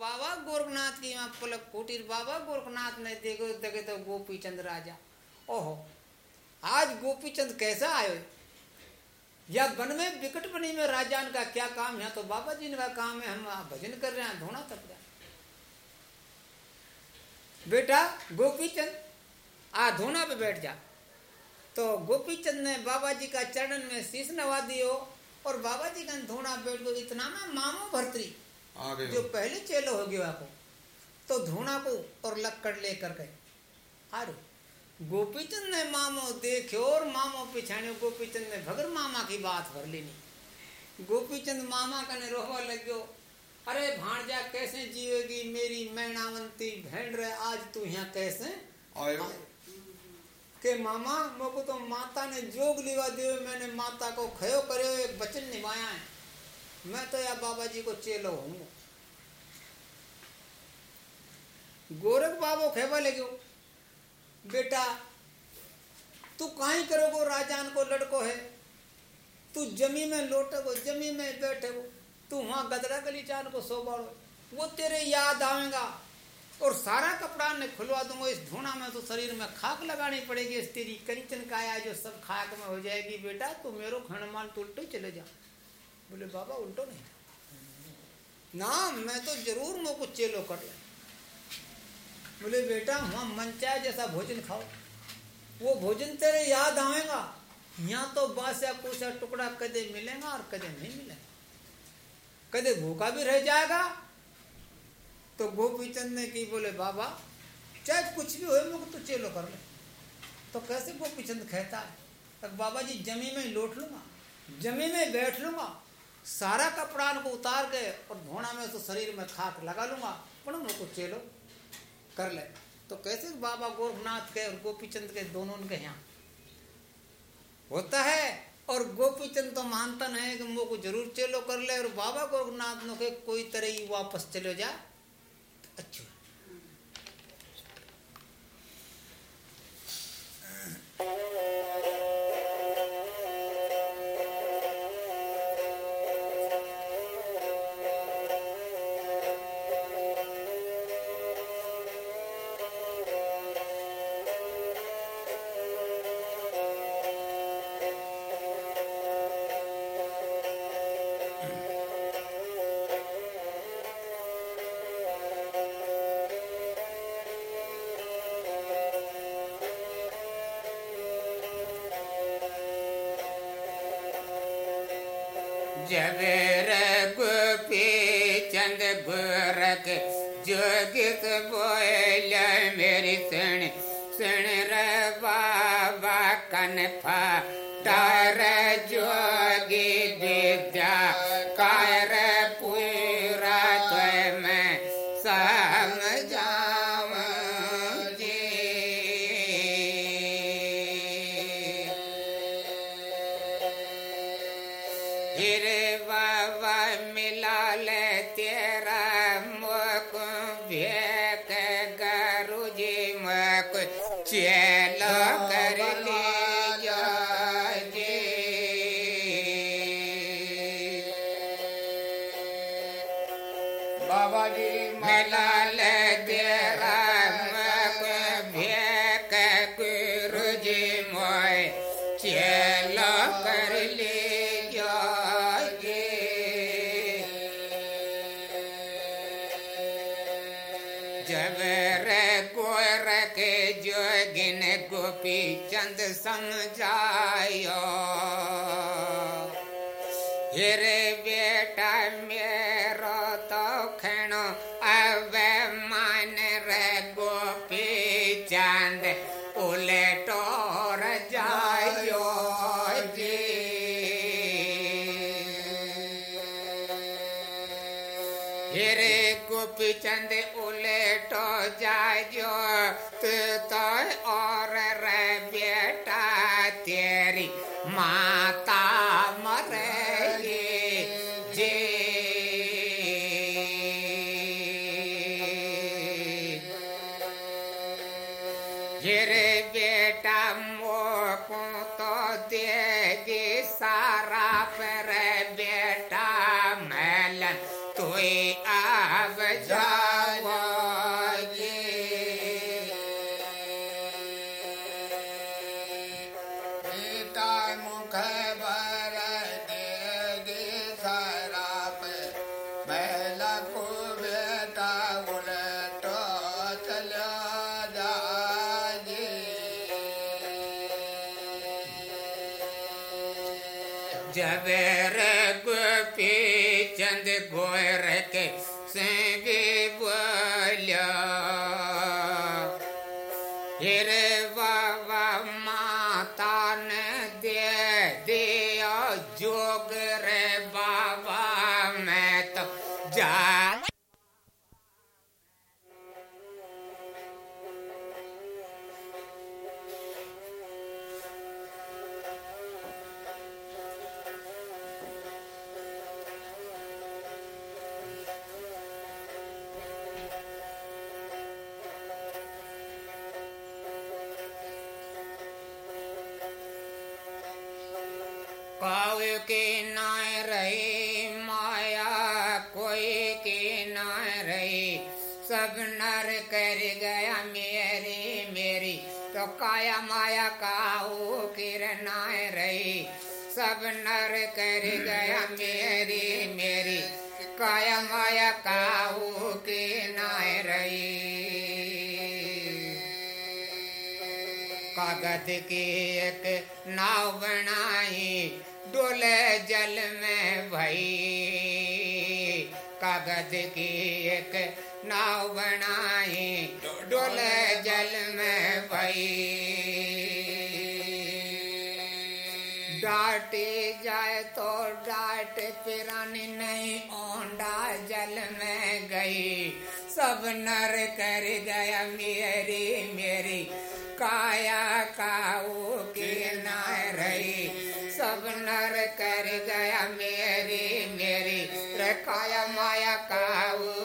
बाबा गोरखनाथ की वहाँ पलक कुटीर बाबा गोरखनाथ ने देखो, देखे तो गोपी चंद राजा। ओहो, आज गोपी चंद कैसा आयो? या वन में विकट बनी में राजान का क्या काम? है तो बाबा जी का काम है, हम भजन कर रहे हैं, धोना तप रहे बेटा गोपी चंद आ धोना पे बैठ जा। तो गोपी चंद ने बाबा जी का चरण में शीश नवा दियो और बाबा जी का धोना बैठ गो इतना में मामो भरतरी। जो पहले चेलो हो गया को तो धोना को और लक्कड़ लेकर गए। अरे गोपीचंद ने मामो देखो और मामो पिछाड़ियो गोपीचंद ने भगर मामा की बात भर लेनी गोपीचंद मामा का ने रोहवा लग गयो अरे भाणजा कैसे जिएगी मेरी मैणावंती भेड़ रहे आज तू यहाँ कैसे आयो के मामा मोको तो माता ने जोग लिवा दियो मैंने माता को खयो करे एक वचन निभाया है। मैं तो या बाबा जी को चेलो हूँ। गोरख बाबो खेवा ले बेटा, तू कहीं करोगो, राजान को लड़को है। तू जमी में लोटे को जमी में बैठे को तू वहाँ गदरा गली चान को सोबाड़ो वो तेरे याद आएगा। और सारा कपड़ा ने खुलवा दूँगा। इस धुना में तो शरीर में खाक लगानी पड़ेगी। इस तेरी कंचन काया जो सब खाक में हो जाएगी, बेटा। तू मेरो खंडमान तो उल्टो चले जा। बोले, बाबा, उल्टो नहीं। ना, मैं तो ज़रूर मोको चेलो कर ले। बोले, बेटा हम मंचा जैसा भोजन खाओ। वो भोजन तेरे याद आएगा यहाँ तो बासा कुछ टुकड़ा कदे मिलेगा और कदे नहीं मिलेगा। कदे भूखा भी रह जाएगा। तो गोपी चंद ने की, बोले, बाबा, चाहे कुछ भी हो मुझे तो चेलो कर ले। तो कैसे गोपी चंद कहता है तब बाबा जी, जमी में लौट लूँगा, जमी में बैठ लूँगा सारा कपड़ा को उतार के और धोना में तो शरीर में खाक लगा लूँगा। पर मुझको चेलो। कर ले। तो कैसे बाबा गोरखनाथ के और गोपीचंद के दोनों के यहाँ? होता है। और गोपीचंद तो मानता नहीं कि मुझको ज़रूर चेलो कर ले और बाबा गोरखनाथ नो के कोई तरह ही वापस चले जा। अच्छा। जब सुन रे बाबा कनफा डार चंद समझायो तेरी माता काव की नाय रही, माया कोई की नाय रही। सब नर कर मेरी मेरी तो काया माया काऊ किरनाय रही। सब नर कर गया मेरी मेरी काया माया काऊ की नाय रही। कागज़ की एक नाव बनाई डोले जल में भई। कागज़ की एक नाव बनाई, डोले जल में भई। डांटी जाए तो डांट, पिरानी नहीं ओंडा जल में गई। सब नर कर गया, मेरी मेरी, काया का गया मेरी मेरी रे माया काऊ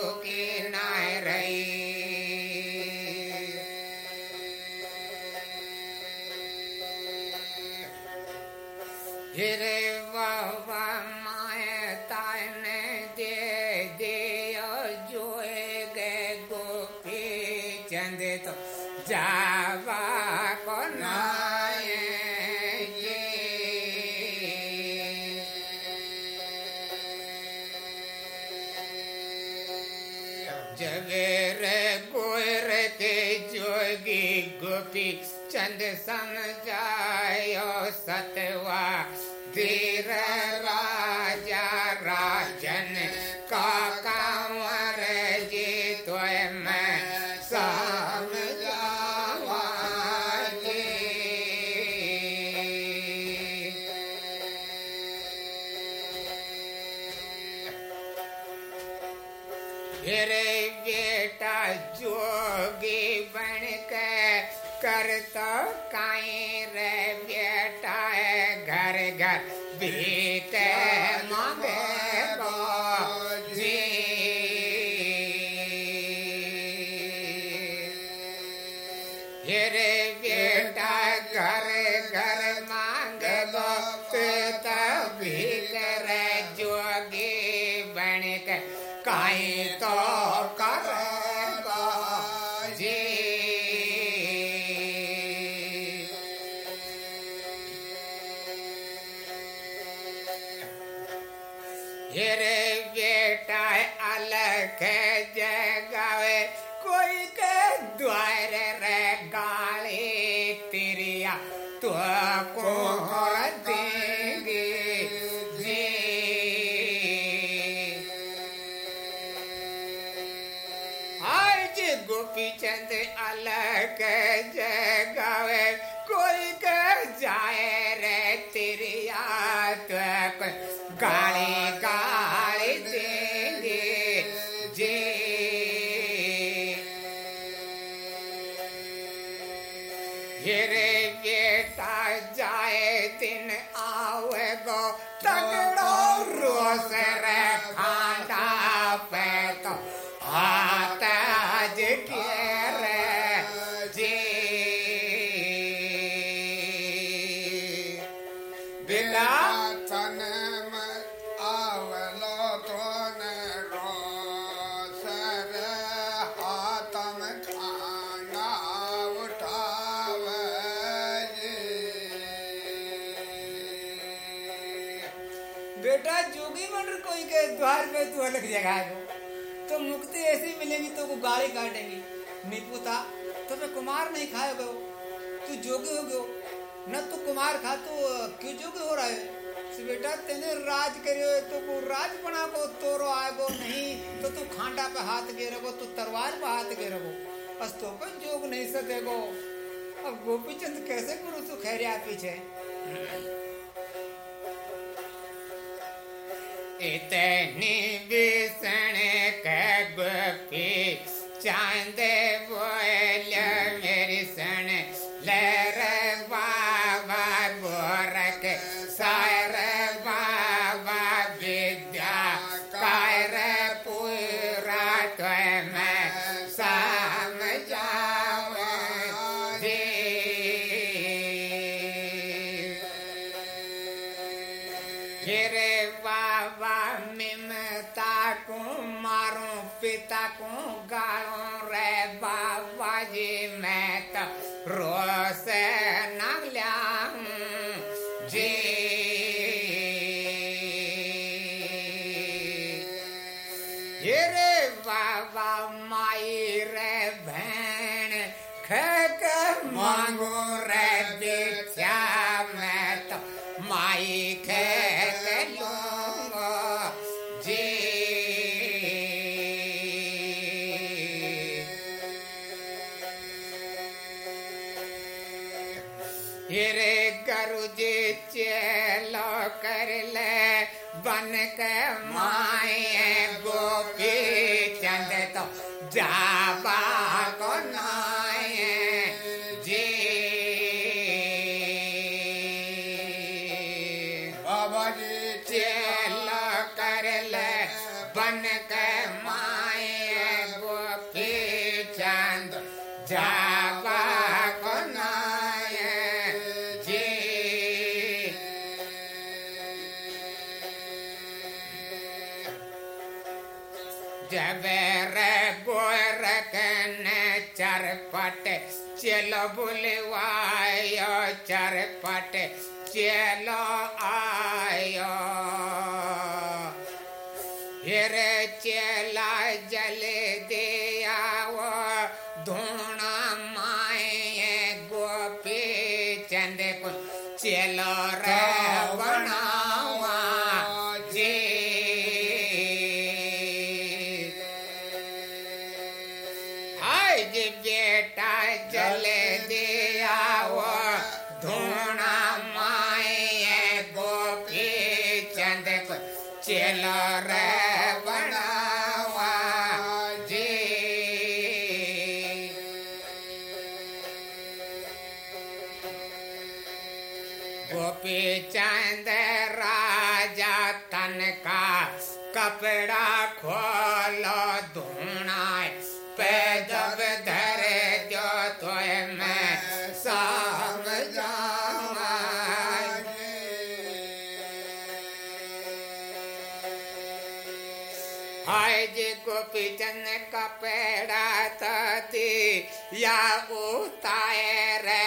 जगेर गोर के जोगी गोपी चंद समझायो सतवा धीर गोपी चंद अलग जगावे जगह को तो मुक्ति ऐसी मिलेगी तो वो गाड़ी काटेंगी। नहीं पूता तो मैं कुमार नहीं खाए गो तू जोगी हो गयो न तू कुमार खा तो क्यों जोगी हो रहा है? से बेटा तेने राज करियो तो वो राज बना को तोरो आएगो नहीं तो तू खांडा पे हाथ गिरगो तू तलवार पे हाथ गिरगो बस तो पर जोग नहीं सकेगो। अब गोपीचंद कैसे गुरु सु खैरिया पीछे? इतनी भीषण गोपी चाँद चरपट चलो बुलवायो चरपट चलो आयो। कपड़ा तती या उताए रे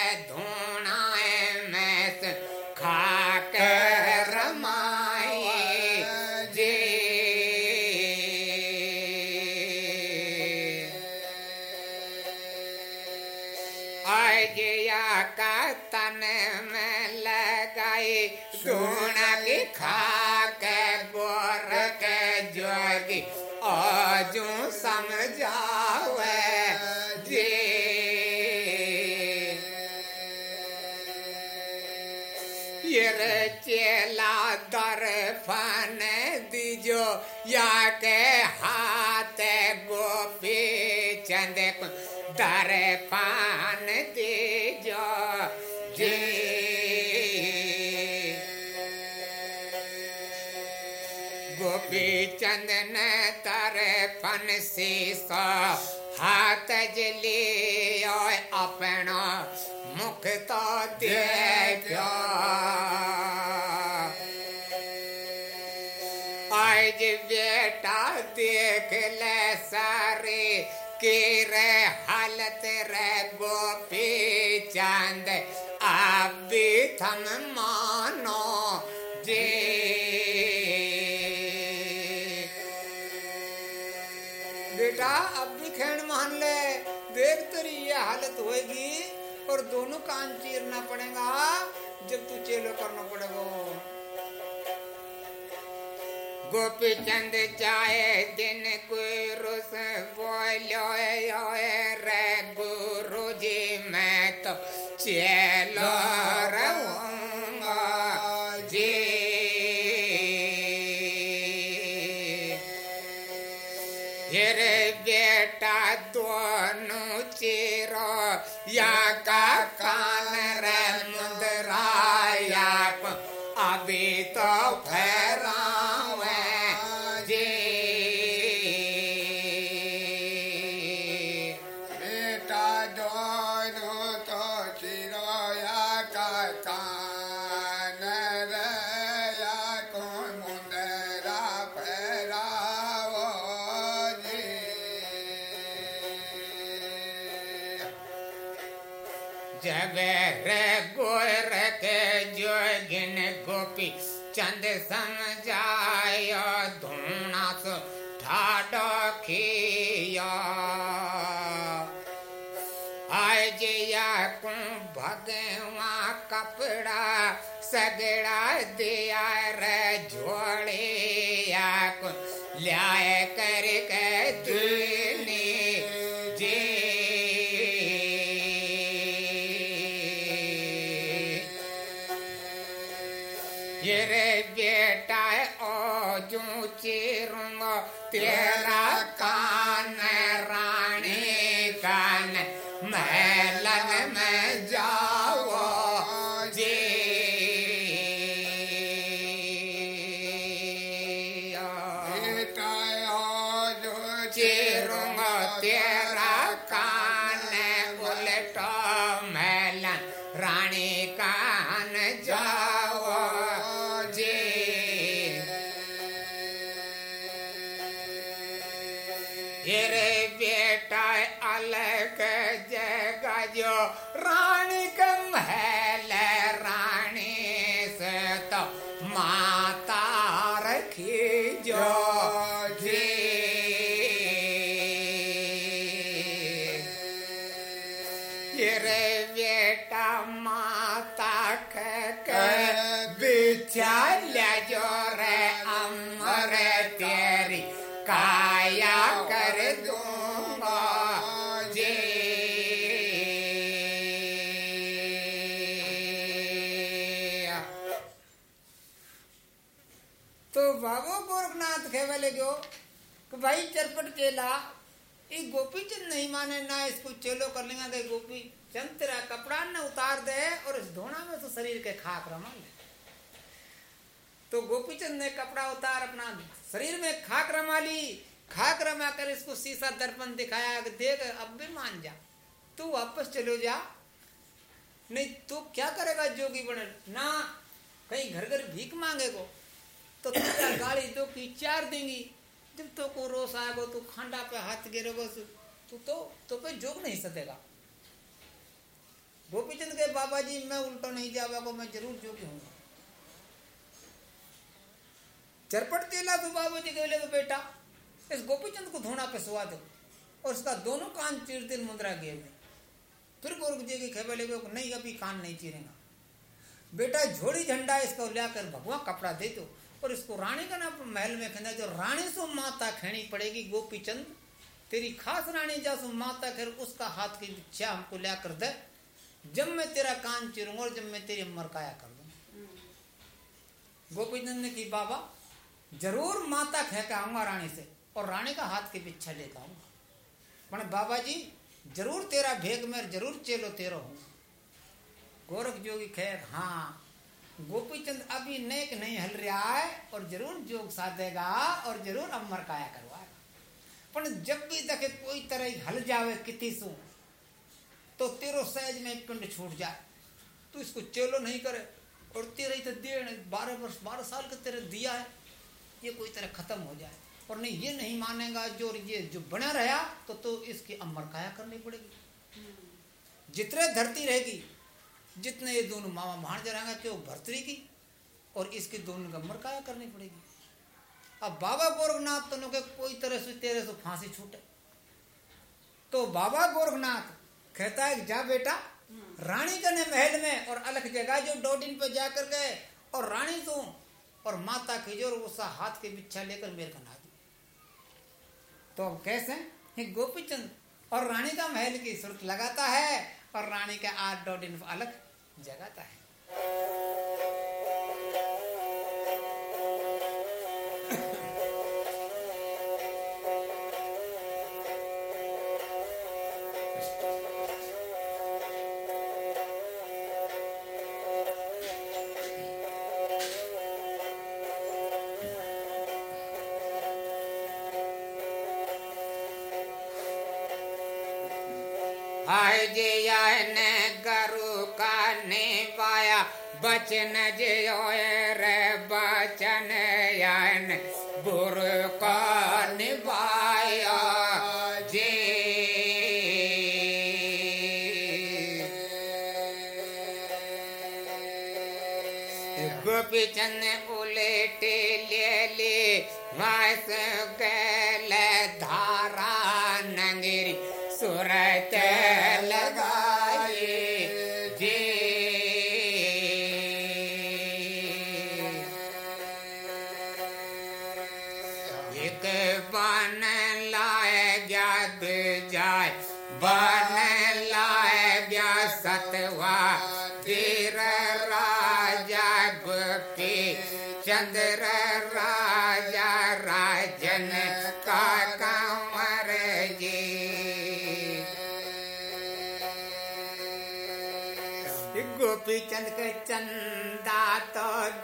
दर पान दीजो जी। गोपी चंदन तर पन शीशो हाथ जली अपना मुख तो देखो थम मानो जी बेटा, अब भी खेण मान ले। देख तेरी ये हालत होएगी और दोनों कान चीरना पड़ेगा जब तू चेलो करना पड़ेगा। गोपी चंद जाए दिन बोलो रे गुरु जी, मैं तो चेलो चंद जाय धूना सो ठाडो खिया आज या को भगवा कपड़ा सगड़ा दिया रे झोड़े ओ जू भाई चरपट चेला ये गोपी चंद नहीं माने ना इसको चेलो कर लेंगे तो गोपी चंद तेरा कपड़ा न उतार दे और इस धोना में तो शरीर के खाक रमा ले तो गोपी चंद ने कपड़ा उतार अपना, शरीर में खाक रमा ली। खाक रमा कर इसको शीशा दर्पण दिखाया देख, अब भी मान जा। तू वापस चलो जा। नहीं, तू क्या करेगा, जोगी बने? ना, कहीं घर घर भीख मांगेगो तो तेरा गाड़ी दो की चार देंगी। जब तो को रोस आएगा तू खांडा पे हाथ गिरेगो तू तो तो पे जोग नहीं सकेगा गोपीचंद के बाबा जी मैं उल्टा नहीं जावागो मैं ज़रूर जोगी हूँ चरपट चेला तो बाबू जी कहले तो बेटा, इस गोपीचंद को धोना पे सुवा दो और उसका दोनों कान चीर दिन मुद्रा गे में फिर गोरख जी की खबर लेगे नहीं, अभी कान नहीं चीरेगा। बेटा झोड़ी झंडा इसको लाकर भगवा कपड़ा दे दो और इसको रानी का ना महल में खेना जो रानी सो माता खेनी पड़ेगी, गोपी चंद, तेरी खास रानी जासो माता खेर उसका हाथ की इच्छा हमको ला कर दे। जब मैं तेरा कान चिरूँगा और जब मैं तेरी मरकाया कर दूँगा। गोपी चंद ने की बाबा, ज़रूर माता खे के आऊँगा रानी से और रानी का हाथ की पीछे लेकर आऊँगा। पण बाबा जी, ज़रूर तेरा भेग में ज़रूर चेलो तेरो हूँ गोरख जोगी खैर हाँ गोपीचंद अभी नेक नहीं हल रहा है और ज़रूर जोग साधेगा और ज़रूर अमर काया करवाएगा। पर जब भी देखे कोई तरह हल जावे किसी सु तो तेरो सहज में पिंड छूट जाए। तू इसको चेलो नहीं करे। और तेरे तो देर बारह वर्ष बारह साल का तेरे दिया है। ये कोई तरह खत्म हो जाए। और नहीं ये नहीं मानेगा जो ये जो बना रहा तो तो इसकी अमर काया करनी पड़ेगी। जितने धरती रहेगी जितने ये दोनों मामा भाण जराएँगे कि वो भरतरी की और इसकी दोनों का अमर काया करनी पड़ेगी। अब बाबा गोरखनाथ तो के कोई तरह से तेरे से फांसी छूटे। तो बाबा गोरखनाथ कहता है जा बेटा, रानी कने महल में और अलग जगह जो डोडिन पे जाकर गए और रानी तू और माता खिजोर उसा हाथ के बिच्छा लेकर मेरे का नादी तो अब कैसे? गोपीचंद, और रानी का महल की सुरत लगाता है और रानी का आठ डोडिन अलग जगाता है। बचन जो रे बचन यान, बुर का निभाया जे। गोपी चंद उलेटे ले ले मास गल धारा नंगरी, सूरत लगाए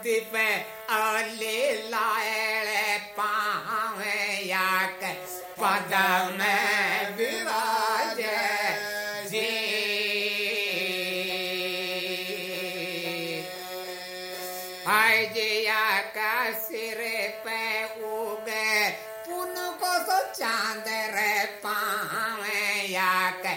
दीप अले लाए पाँव या के पद में विराज जी आज या का सिर पे उगे, पुन को तो चाँद रे पाँव या के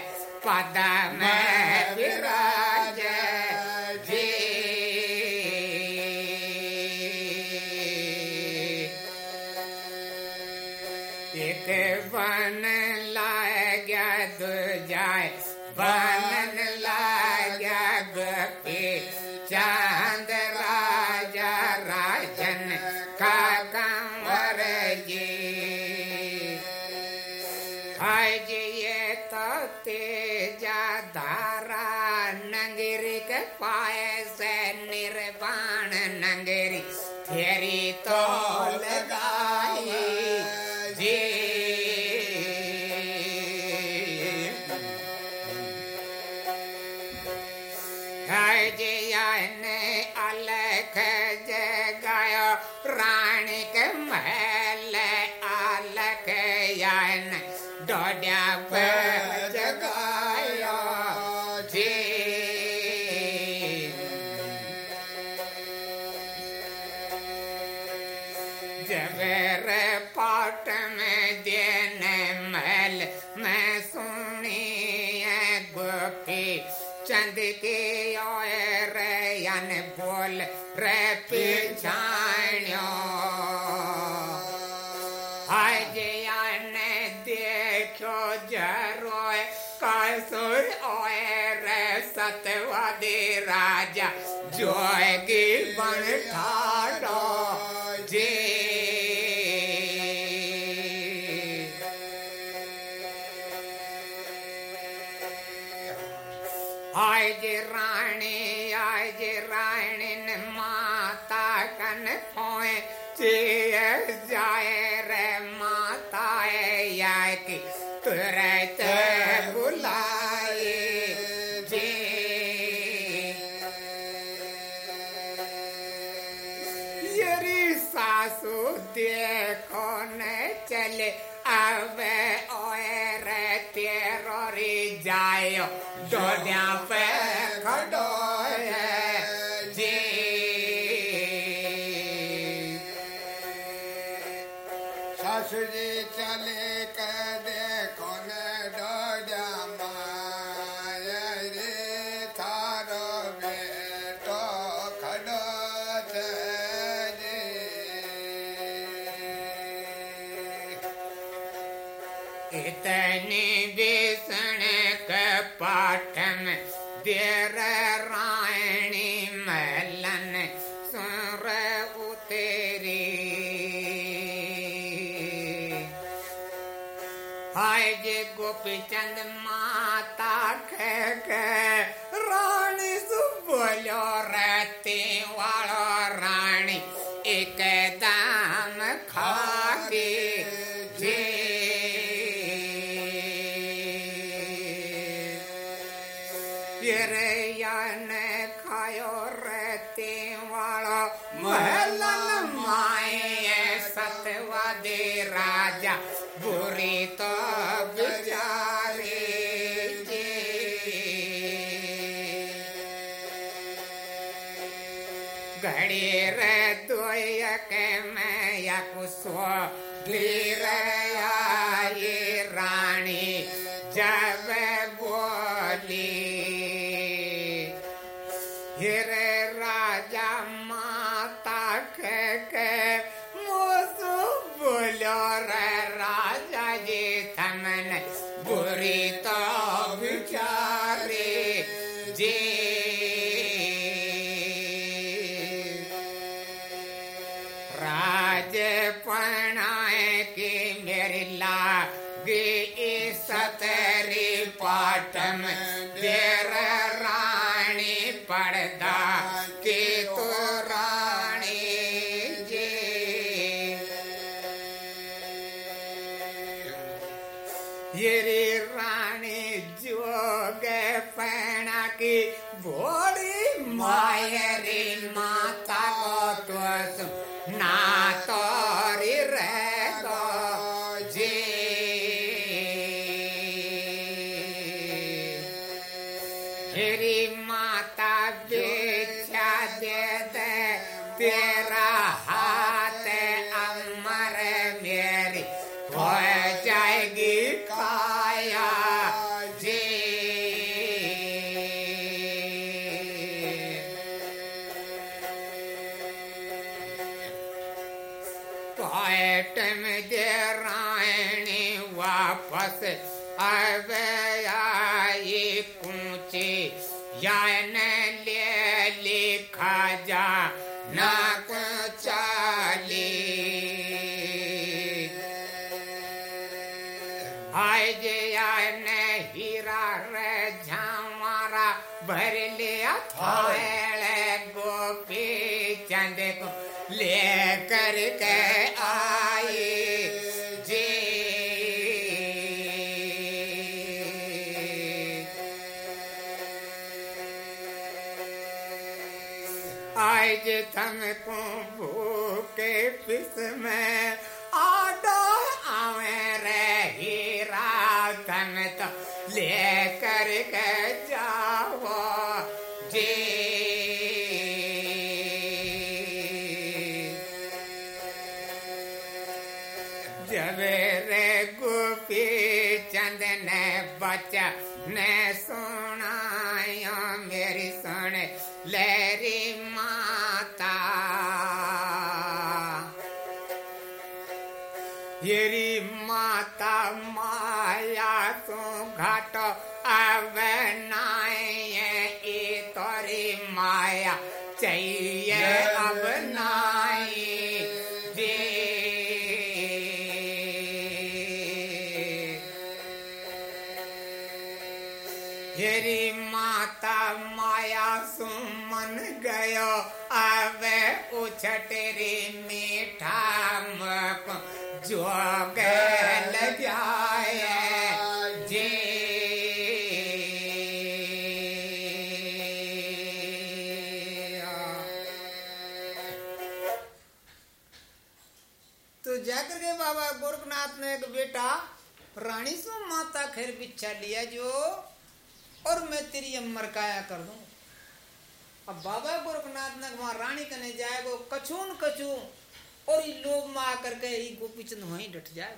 धारा नंगरी के पाए से निर्वाण रे सतवादी राजा जोगी बन ठाडो सासू देखो न चले? अब ओए रे तेरो रे जायो डोड्या पे कह के रानी सु बोलो रहते वालो रानी, एक दाम खा के जे। यन खायो रहते वालो महलन माए सतवा दे राजा, बुरी तो रे दोय पाटम देर रानी पड़दा के तो रानी जी। येरी रानी जोग पैणा की बोड़ी मायरी माता पोएट में दे रायणी वापस आवे आई पूछे या न ले लिखा जा ना को चाली। आय जे आय न हीरा रे झामारा भर लिया गोपी चंद को लेकर के तुमको भूखे पिस में चाहिए अब नाई दे। हेरी माता माया सुमन गयो अब उछटरी मीठा मक जोग लगाए रानी सो माता खैर पिछा लिया जो, और मैं तेरी अमर काया कर दूँ। अब बाबा गोरखनाथ ने वहाँ रानी कने जाएगो कछून कछू और ये लोभ में आकर के ही गोपीचंद वहीं डट जाए।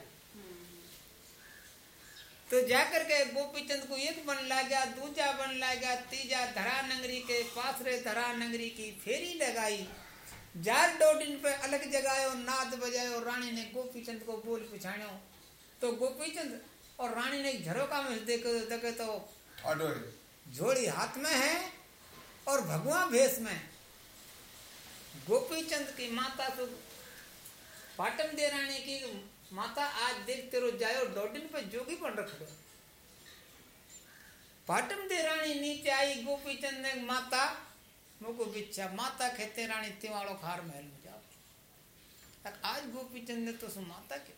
तो जाकर के गोपीचंद को एक बन ला गया दूजा बन ला गया तीजा धरा नगरी के पास रे धरा नगरी की फेरी लगाई। जार डोडिन पे अलग जगायो, नाद बजायो, रानी ने गोपीचंद को बोल पिछाणो तो गोपीचंद और रानी ने झरोका में देखे देखे तो झोड़ी हाथ में है और भगवा भेष में गोपी चंद की माता तो पाटन दे रानी की माता आज देख तेरो जायो डोडिन पे जोगी पर रख दो। पाटन दे रानी नीचे आई गोपी चंद ने माता मुको बिच्छा माता खेते रानी तिवाड़ो खार महल में जाओ। आज गोपी चंद ने तो सु माता के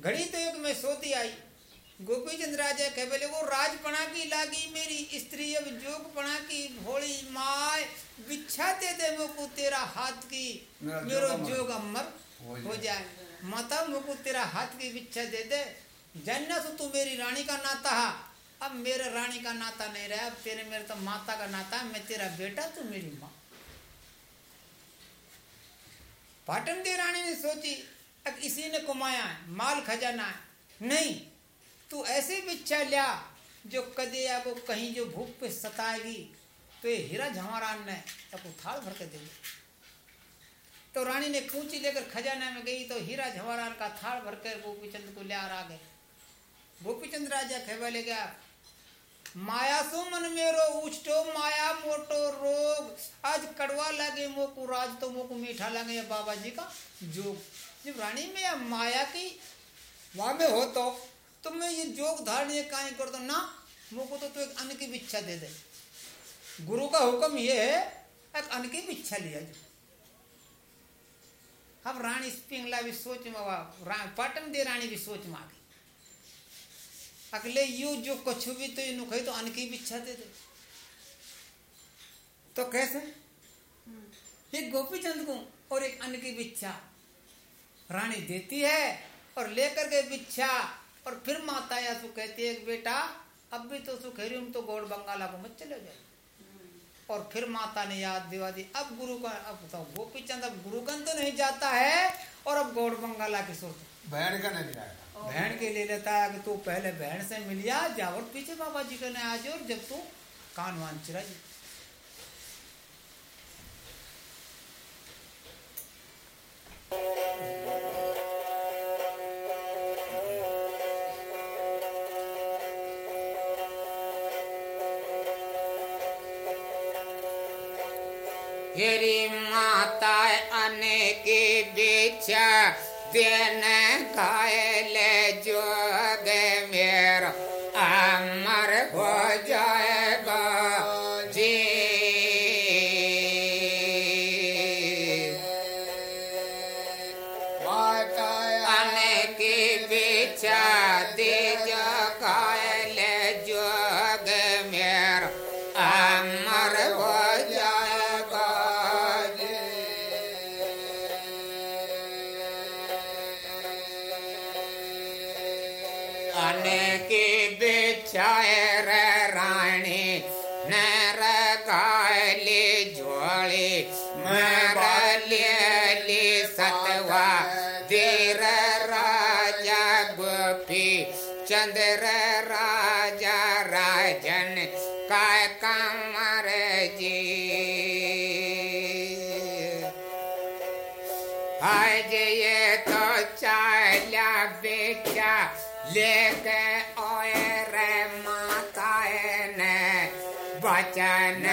घड़ी तो एक में सोती आई। गोपी चंद राजा कह बोले वो राजपणा की लागी मेरी स्त्री अब जोगपणा की भोली माय बिच्छा दे दे मुको तेरा हाथ की मेरो जोग अमर। हो जाए। माता मुको तेरा हाथ की बिच्छा दे दे। जानना तो तू मेरी रानी का नाता है। अब मेरे रानी का नाता नहीं रहा अब तेरे मेरे तो माता का नाता है मैं तेरा बेटा तू मेरी माँ। पाटन की रानी ने सोची इसी ने कमाया है, माल खजाना है। नहीं, तू ऐसी बिच्छा लिया जो कदे या वो कहीं जो भूख पे सताएगी। तो ये हीरा झमारान ने तब थाल भर के दे तो रानी ने पूंची लेकर खजाना में गई तो हीरा झमारान का थाल भरकर गोपीचंद को ले आ गए गोपीचंद राजा खेबले गया माया सो मन मेरो उछटो माया मोटो रोग। आज कड़वा लगे मोकू, राज तो मोकू मीठा लगे, बाबा जी का जोग जब रानी में या माया की वहाँ में हो तो तुम मैं ये जोग धारण ये कहीं कर दो ना मोको तो तू एक अन्न की बिच्छा दे दे। गुरु का हुक्म ये है एक अन्न की बिच्छा लिया जो अब रानी पिंगला भी सोच में पाटन दे रानी भी सोच में आ गई। अगले यू जो कछु भी तो इन तो अन्न की इच्छा दे दे। तो कैसे? एक गोपी चंद को और एक अन्न की बिच्छा रानी देती है और लेकर के बिच्छा और फिर माता या सु कहती है बेटा अब भी तो सुखेरी तो गौड़ बंगाला को मत चले जाए और फिर माता ने याद दिवा दी अब गुरु का अब तो गोपी चंद अब गुरुकन तो नहीं जाता है और अब गौड़ बंगाला की सोच। बहन का नहीं जाएगा। बहन के ले लेता है कि तू पहले बहन से मिलिया जावर पीछे बाबा जी ने आज और जब तू कान वान चिरा जी हेरी माता अनेक बिछा दिन घायल जोग मेरा कमर जी आज ये तो चाल बेटा लेके ओए रे माता ने वचन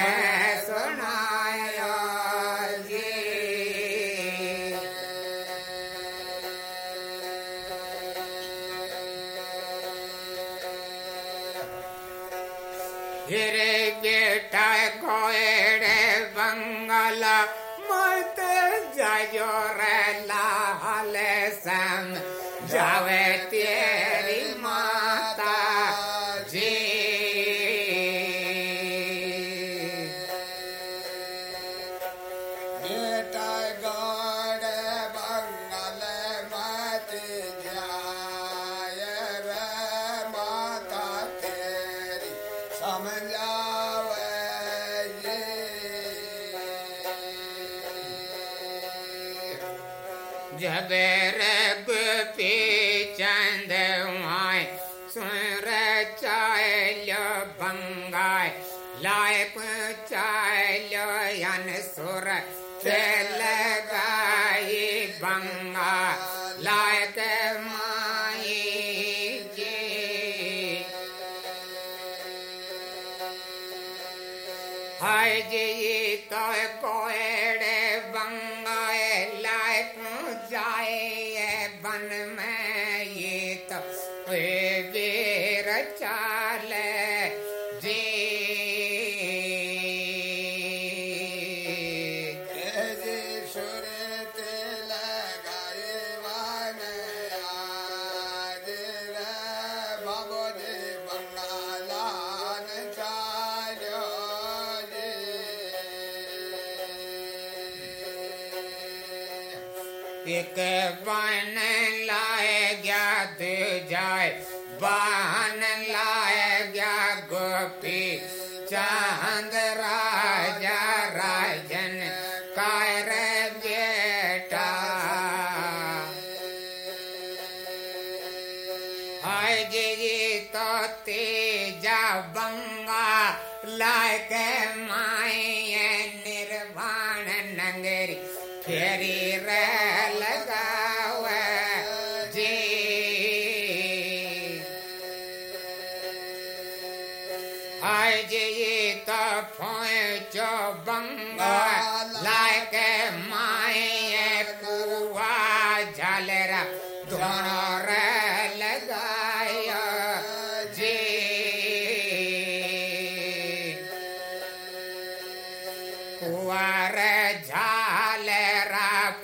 तो कोयड़े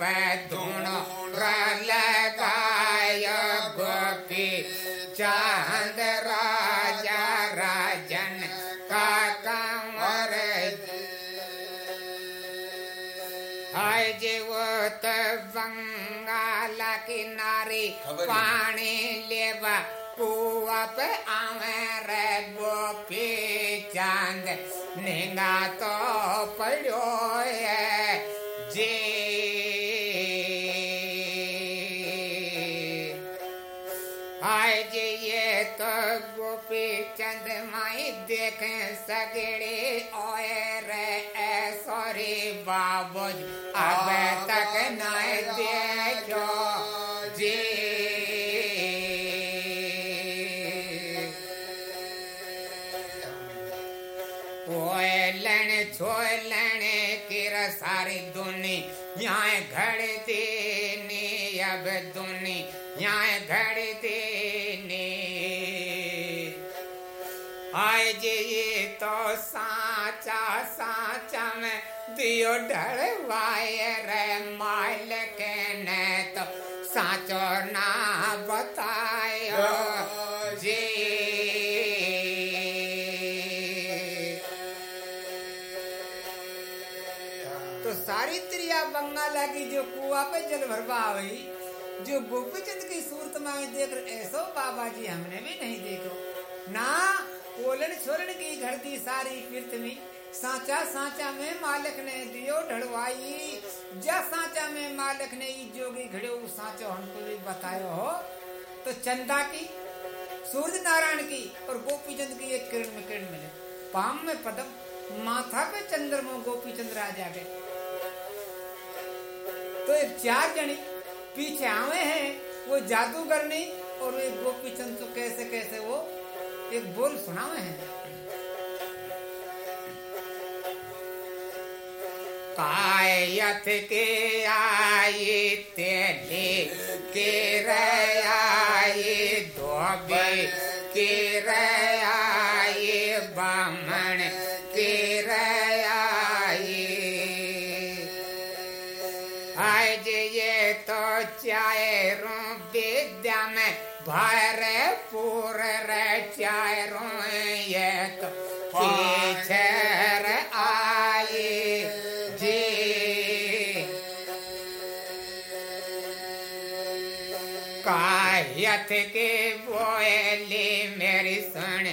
झालरा पे दोनों गोपी चाँद राजा राजन का कमर हाय जीवत बंगाला किनारे है। पानी लेवा कुआ पे आवे रे गोपी चाँद निगा तो पड़ो है सगड़े ओए रे सॉरी बाबूज अब तक न देखो जी। ओए छोलन किर तो साचा साचा में दियो ढलवाए रे मालिक ने तो साचो ना बतायो जी। तो सारी त्रिया बंगाला की जो कुआ पे जल भरवा हुई जो गोपीचंद की सूरत में देख, ऐसो बाबा जी हमने भी नहीं देखो। ना ओलन छोलन की घर दी सारी में साचा साचा में मालिक ने दियो ढड़वाई जा साचा में मालिक ने ई जोगी घड़े वो साचो हमको भी बतायो हो। तो चंदा की सूर्य नारायण की और गोपीचंद की एक किरण में किरण मिले। पाम में पदम, माथा पे चंद्रमा गोपीचंद राजा के। तो एक चार जनी पीछे आवे हैं, वो जादूगर नहीं और वो गोपी चंद तो कैसे कैसे वो एक बोल सुनावे हैं। कायत के आई तेले के आई धोबे के आई बामण के आई आज ये तो चाय रू विद्या में भर पूर रे चाय रू ये तो पीछे रे आई जी। कायत के बोले मेरी सुन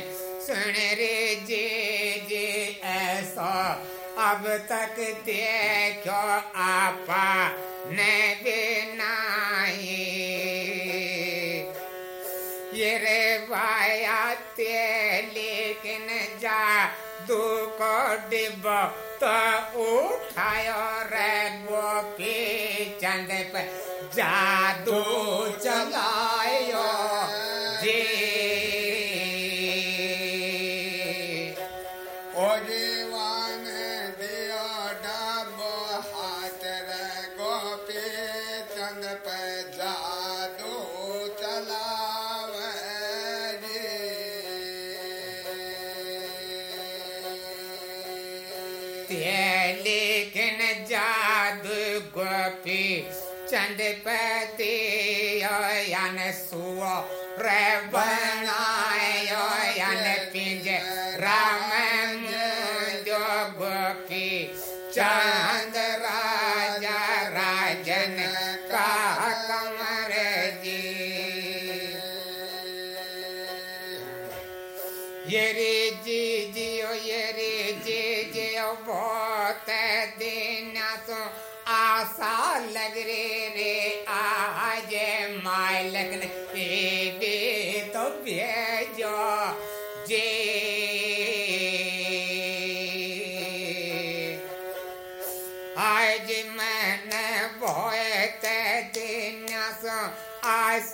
सुन रे जी जी ऐसा अब तक देखो आपा ने बिनाई ये रे वाया ते, लेकिन जा दू को डिब तो उठायो रे गोपी चंद पे जादू चलायो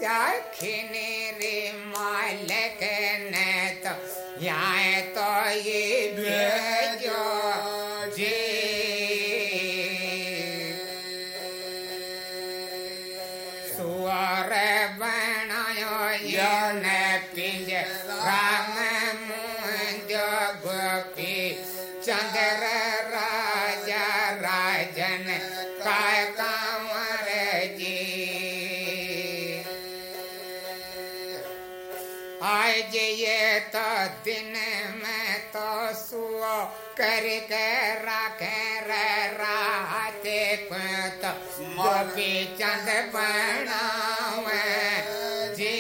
आशा रे मालक ने तो यहाँ तो ये भेजो सुओ करके रखे राते को तो चंद बनावे। जी।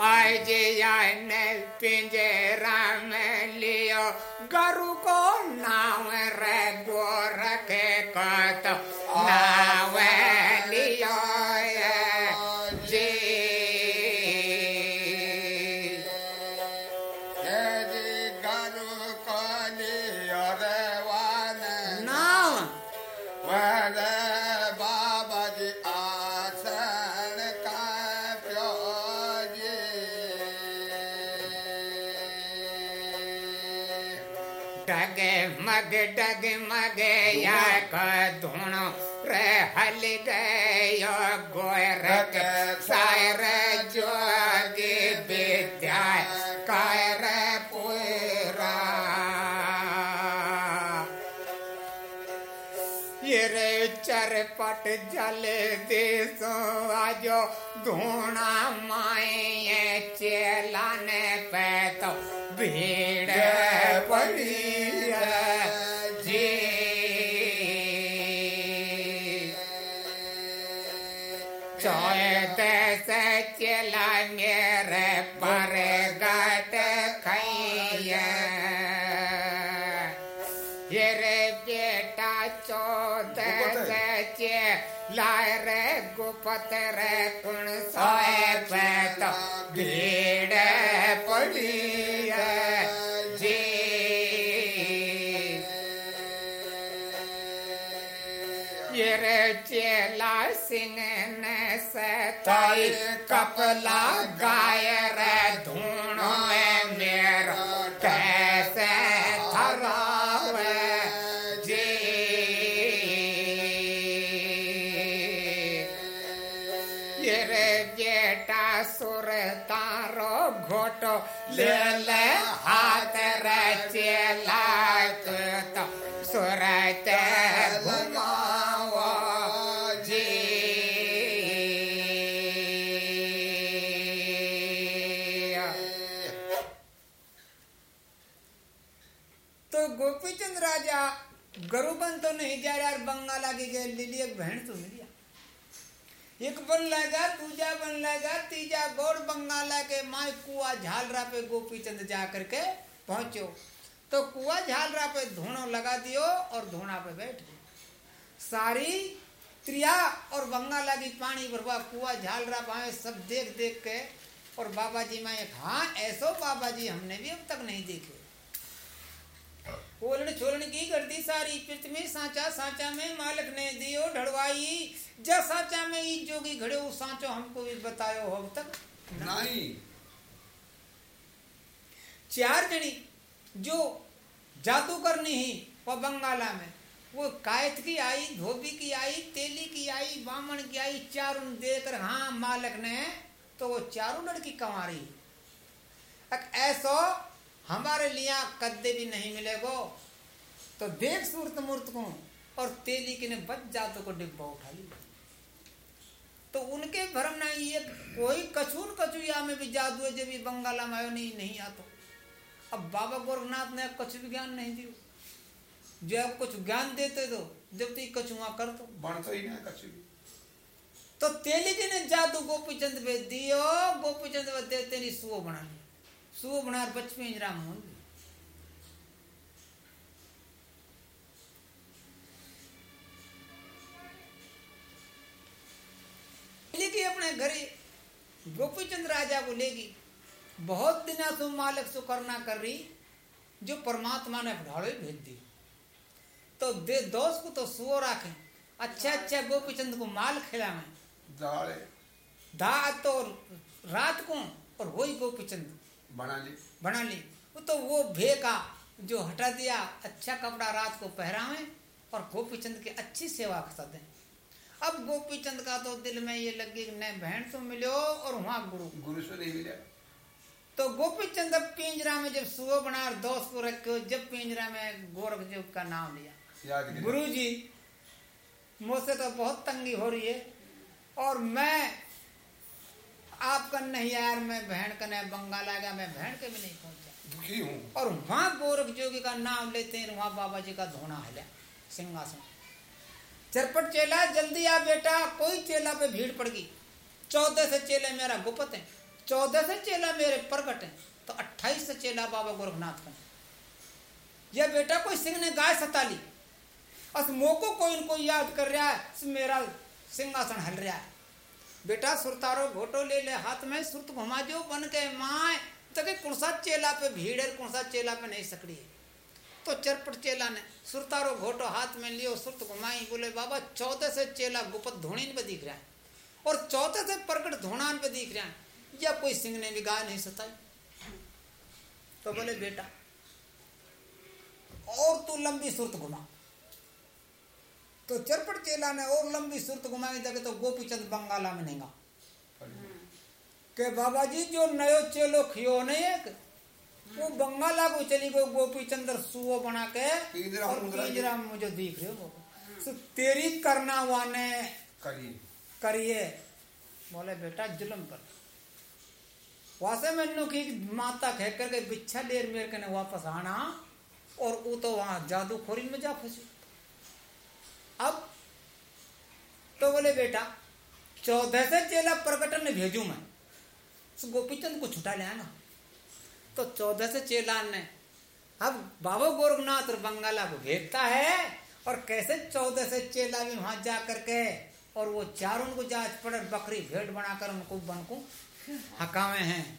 आज यान पिंजरा में लियो गरु को नाव रे गोरख को मग डग मग या का धुनो रे हल गयो गोरख सायर जोगी विद्या कायर पूरा। ये रे चरपट जल देसो आजो धूणा माए चेलाने पे तो भीड़ पड़ी गुपत रे कुण सोए पे तो भीड़ पड़ी जी। ये चेला सिंह ने सताई कपला गाय रे तो तो गोपीचंद राजा गरुबन तो नहीं जा रहा बंगाला की गए, लिली एक बहन तो मिली। एक बन लगा दूजा बन लगा तीजा गौड़ बंगाला के माई कुआ झालरा पे गोपीचंद जा करके पहुंचो। तो कुआ झालरा पे धुणो लगा दियो और धोना पे बैठ गए। सारी त्रिया और बंगाला की पानी भरवा, कुआ झालरा पाए सब देख देख के। और बाबा जी माए हाँ ऐसो बाबा जी हमने भी अब तक नहीं देखे। ओलण छोलण की गर्दी सारी। पृथ्वी सांचा सांचा में मालक ने दियो ढड़वाई जा सांचा में ई जोगी घड़े वो सांचो हमको भी बतायो हो अब तक। नहीं। चार जनी जो जादू करनी ही वो बंगाला में। वो कायत की आई धोबी की आई तेली की आई बामण की आई चार देकर हाँ मालक ने तो वो चारों लड़की कंवारी ऐसो हमारे लिए कद्दे भी नहीं मिलेगो। तो देख सूरत मूर्त को और तेली के ने बच जातो को डिब्बा उठा लिया। तो उनके भरम नहीं ये कोई कछून कछुया में भी जादू है जब ये बंगाला में आयो नहीं नहीं आतो। अब बाबा गोरखनाथ ने कुछ भी ज्ञान नहीं दियो। जब कुछ ज्ञान देते तो जब तो कछुआ कर तो बनतो ही ना कछु तो तेली जी ने जादू गोपी चंद पे दियो गोपी चंद पे दे तेरी सुओ बना लिया। सुओ बना बचपन राम मोहन लेगी अपने घरे गोपी चंद राजा को लेगी बहुत दिना तुम मालिक सुकरना कर रही जो परमात्मा ने ढाड़े भेज दी। तो दे दोस्त को तो सुओ रखे। अच्छा अच्छा गोपी चंद को माल खिलावे। दाड़े दा तो रात को और हो गोपी चंद बना ली बना ली वो तो वो भे का जो हटा दिया अच्छा कपड़ा रात को पहरावे और गोपी चंद की अच्छी सेवा कर दें अब गोपी चंद का तो दिल में ये लगी न बहन तो मिलो और वहाँ गुरु। गुरु से नहीं मिला। तो गोपी चंद अब पिंजरा में जब सुबह बना और दोस्त को रखे जब पिंजरा में गोरख जी का नाम लिया। गुरु जी मुझसे तो बहुत तंगी हो रही है और मैं आपका नहीं यार मैं बहन का नहीं बंगाल आ गया मैं बहन के भी नहीं पहुँचा। दुखी हूँ और वहाँ गोरख जोगी का नाम लेते हैं वहाँ बाबा जी का धोना हिला सिंहासन। चरपट चेला जल्दी आ बेटा कोई चेला पे भीड़ पड़ गई। चौदह से चेले मेरा गुप्त है चौदह से चेला मेरे प्रकट है तो अट्ठाईस से चेला बाबा गोरखनाथ का यह बेटा कोई सिंह ने गाय सता ली। अस मोको कोई इनको याद कर रहा है मेरा सिंहासन हल रहा है। बेटा सुरतारो घोटो ले ले, हाथ में सुरत घुमा जो बन के माए। तो कि कुणसा चेला पे भीड़ है कुणसा चेला पे नहीं सकड़ी तो चरपट चेला ने सुरतारो घोटो हाथ में लियो, सुरत घुमाई, बोले, बाबा चौदह से चेला गुपत धोनीन पे दिख रहा है। और चौथे से प्रकट धोनान पे दिख रहा है। या कोई सिंह ने भी गाय नहीं सताई? तो बोले, बेटा, और तू लंबी सुरत घुमा। तो चरपट चेला ने और लंबी सुरत घुमाई तक तो गोपीचंद बंगाला में नहीं के बाबा जी जो नयो चेलो खियो नहीं एक वो बंगाला को चली गई गोपी चंद्र सुओ बना के पिंजरा मुझे दिख रहे हो सो तेरी करना वाने करी करिए। बोले बेटा जुलम कर। वासे में नु की माता कह करके बिच्छा लेर मेर के ने वापस आना और वो तो वहाँ जादूखोरी में जा फंसी। अब तो बोले, बेटा चौदह से चेला प्रकटन भेजू मैं। उस गोपीचंद को छुटा ले आना। तो चौदह से चेला ने, अब बाबा गोरखनाथ और बंगाला को भेजता है और कैसे चौदह से चेला भी वहाँ जा करके और वो चारों को जाँच पड़ बकरी भेड़ बनाकर उनको बन को हकावे हैं?